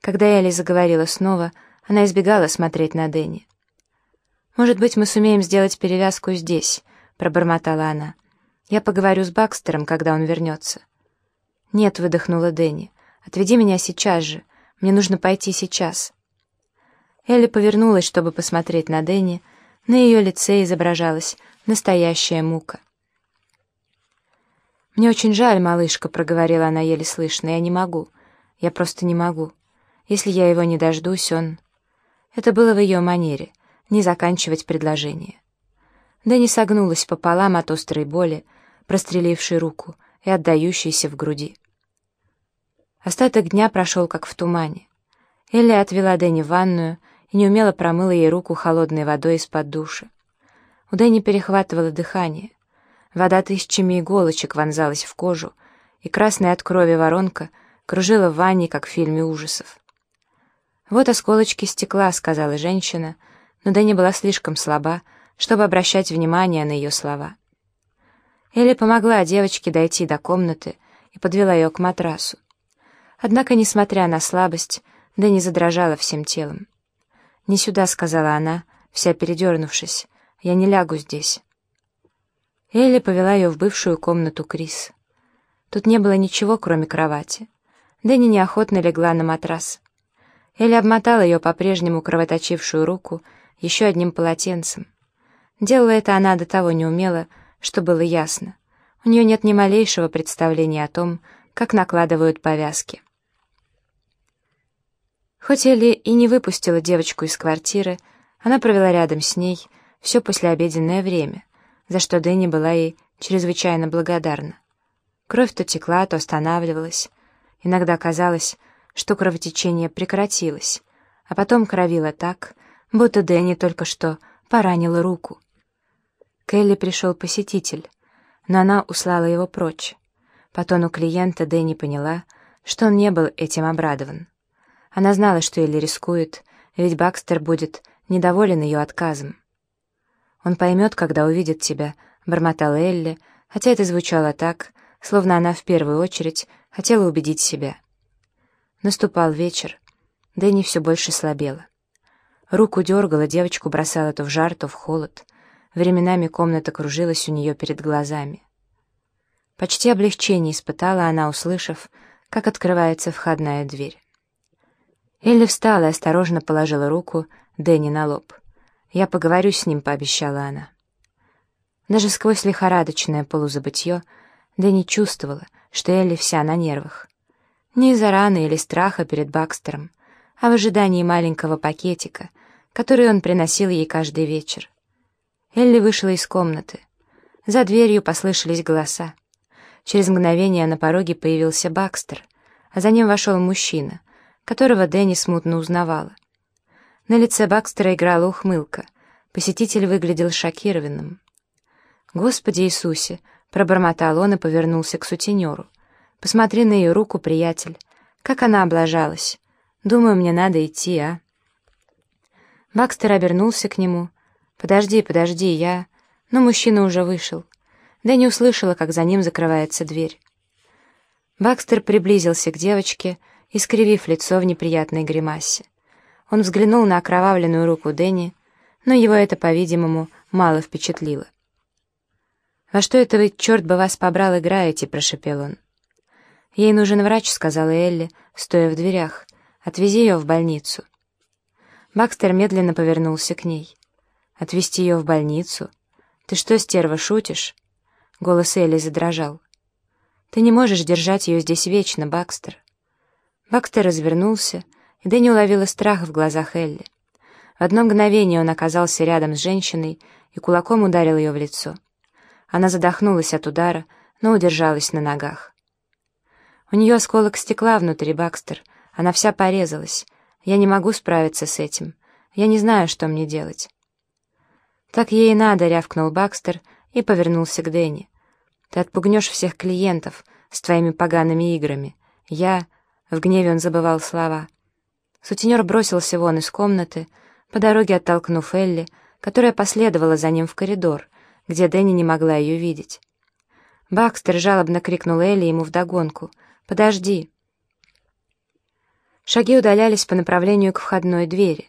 Когда Элли заговорила снова, она избегала смотреть на Дэнни. «Может быть, мы сумеем сделать перевязку здесь», — пробормотала она. «Я поговорю с Бакстером, когда он вернется». «Нет», — выдохнула Дэнни, — «отведи меня сейчас же. Мне нужно пойти сейчас». Элли повернулась, чтобы посмотреть на Дэнни. На ее лице изображалась настоящая мука. «Мне очень жаль, малышка», — проговорила она еле слышно. «Я не могу. Я просто не могу. Если я его не дождусь, он...» Это было в ее манере — не заканчивать предложение. Дэнни согнулась пополам от острой боли, прострелившей руку и отдающейся в груди. Остаток дня прошел как в тумане. Элли отвела Дэнни в ванную и неумело промыла ей руку холодной водой из-под душа. У Дэнни перехватывало дыхание. Вода тысячами иголочек вонзалась в кожу, и красная от крови воронка кружила в ванне, как в фильме ужасов. «Вот осколочки стекла», — сказала женщина, но Дэнни была слишком слаба, чтобы обращать внимание на ее слова. Элли помогла девочке дойти до комнаты и подвела ее к матрасу. Однако, несмотря на слабость, Дэнни задрожала всем телом. «Не сюда», — сказала она, вся передернувшись. «Я не лягу здесь». Элли повела ее в бывшую комнату Крис. Тут не было ничего, кроме кровати. Дэнни неохотно легла на матрас. Элли обмотала ее по-прежнему кровоточившую руку еще одним полотенцем. Делала это она до того неумело, что было ясно. У нее нет ни малейшего представления о том, как накладывают повязки. Хоть Элли и не выпустила девочку из квартиры, она провела рядом с ней все послеобеденное время, за что Дэнни была ей чрезвычайно благодарна. Кровь то текла, то останавливалась. Иногда казалось, что кровотечение прекратилось, а потом кровило так, будто Дэнни только что поранила руку. К Элли пришел посетитель, но она услала его прочь. По тону клиента Дэнни поняла, что он не был этим обрадован. Она знала, что Элли рискует, ведь Бакстер будет недоволен ее отказом. «Он поймет, когда увидит тебя», — бормотала Элли, хотя это звучало так, словно она в первую очередь хотела убедить себя. Наступал вечер. Дэнни все больше слабела. Руку дергала, девочку бросала то в жар, то в холод. Временами комната кружилась у нее перед глазами. Почти облегчение испытала она, услышав, как открывается входная дверь. Элли встала и осторожно положила руку Дэнни на лоб. «Я поговорю с ним», — пообещала она. Даже сквозь лихорадочное полузабытье Дэнни чувствовала, что Элли вся на нервах. Не из-за раны или страха перед Бакстером, а в ожидании маленького пакетика, который он приносил ей каждый вечер. Элли вышла из комнаты. За дверью послышались голоса. Через мгновение на пороге появился Бакстер, а за ним вошел мужчина, которого Дэнни смутно узнавала. На лице Бакстера играла ухмылка. Посетитель выглядел шокированным. «Господи Иисусе!» — пробормотал он и повернулся к сутенеру. «Посмотри на ее руку, приятель. Как она облажалась. Думаю, мне надо идти, а?» Бакстер обернулся к нему. «Подожди, подожди, я...» Но мужчина уже вышел. Дэнни услышала, как за ним закрывается дверь. Бакстер приблизился к девочке, искривив лицо в неприятной гримасе. Он взглянул на окровавленную руку Дэнни, но его это, по-видимому, мало впечатлило. «Во что это вы, черт бы вас побрал, играете?» — прошепел он. «Ей нужен врач», — сказала Элли, стоя в дверях. «Отвези ее в больницу». Бакстер медленно повернулся к ней. «Отвезти ее в больницу? Ты что, стерва, шутишь?» Голос Элли задрожал. «Ты не можешь держать ее здесь вечно, Бакстер». Бакстер развернулся и Дэнни уловила страх в глазах Элли. В одно мгновение он оказался рядом с женщиной и кулаком ударил ее в лицо. Она задохнулась от удара, но удержалась на ногах. У нее осколок стекла внутри, Бакстер. Она вся порезалась. Я не могу справиться с этим. Я не знаю, что мне делать. «Так ей надо», — рявкнул Бакстер и повернулся к Дэнни. «Ты отпугнешь всех клиентов с твоими погаными играми. Я...» — в гневе он забывал слова — Сутенер бросился вон из комнаты, по дороге оттолкнув Элли, которая последовала за ним в коридор, где Дэнни не могла ее видеть. Бакстер жалобно крикнул Элли ему вдогонку. «Подожди!» Шаги удалялись по направлению к входной двери.